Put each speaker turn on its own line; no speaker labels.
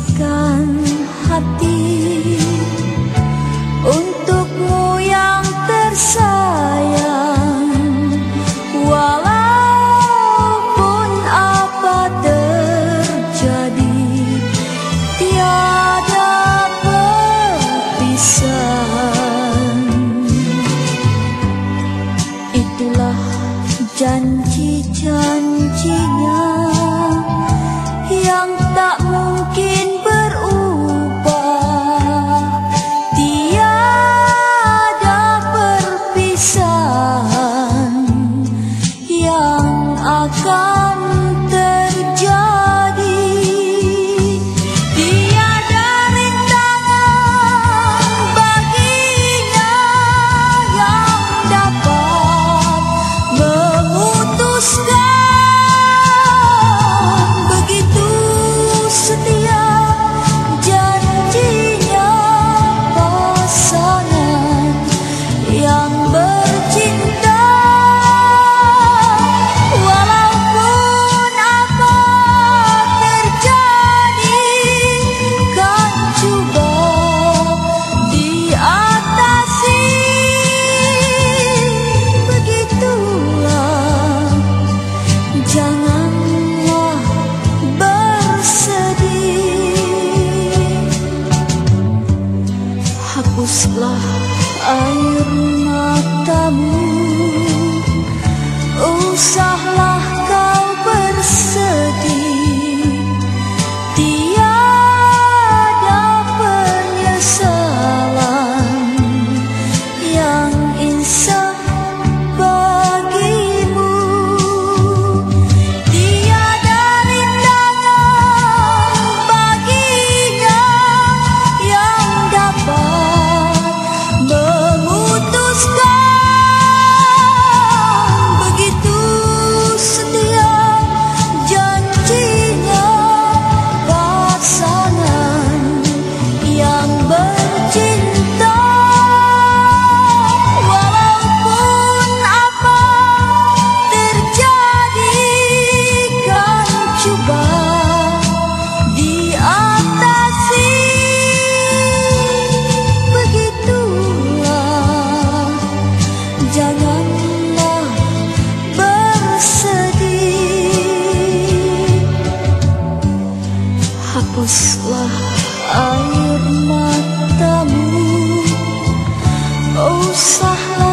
bersihkan hati untukmu yang tersayang. Walaupun apa terjadi tiada perpisahan. Itulah janji-janjinya. hapuslah air matamu usaha janganlah bersedih. Hapuslah air matamu. Oh, usahlah